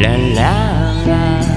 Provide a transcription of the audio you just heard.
la la la.